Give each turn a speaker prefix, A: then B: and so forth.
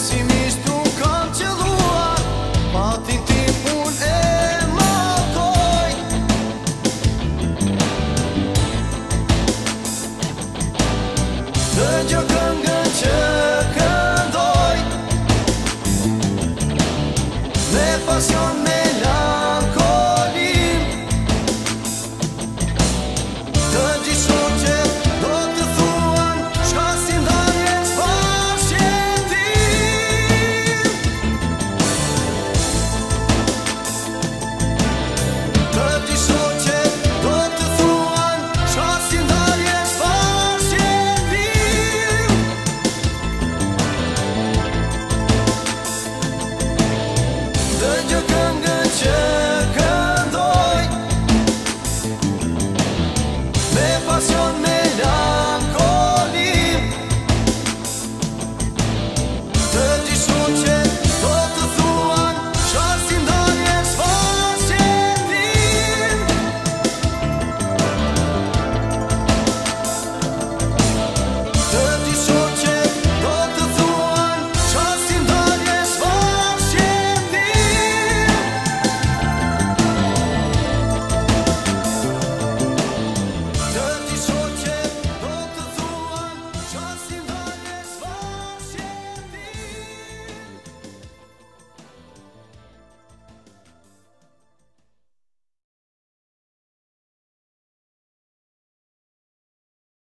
A: se mistura.